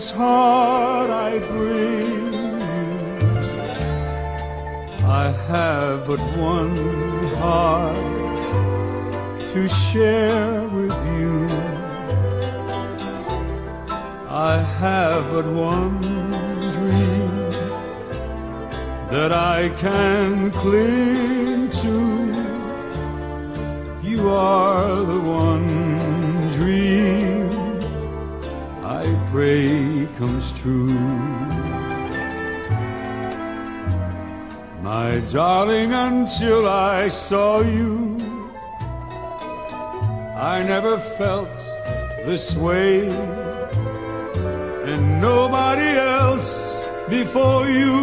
this heart I bring you. I have but one heart to share with you. I have but one dream that I can cling to. You are the one dream I pray comes true. My darling, until I saw you, I never felt this way, and nobody else before you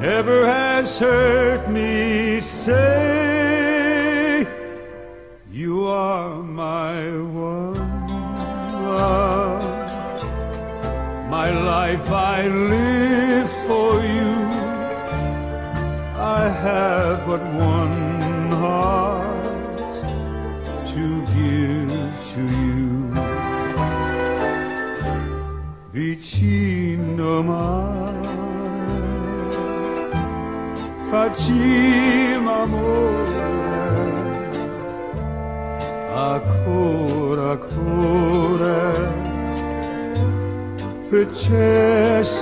ever has heard me say, You are my life I live for you. I have but one heart to give to you. Vicino mare, facciamo amore, ancora, ancora,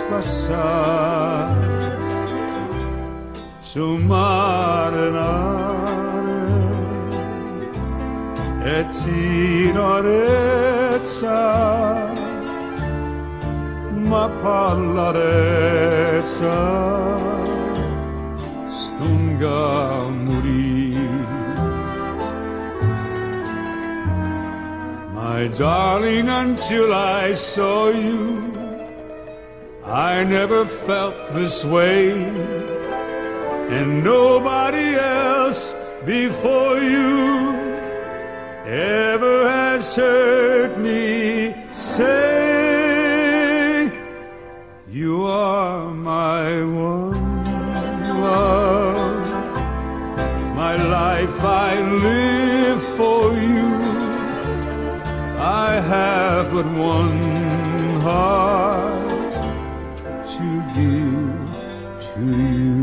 passare su mare nare e tinorezza ma pallarezza stunga morì my darling until I saw you I never felt this way. And nobody else before you ever has heard me say, You are my one love, my life I live for you. I have but one heart to you.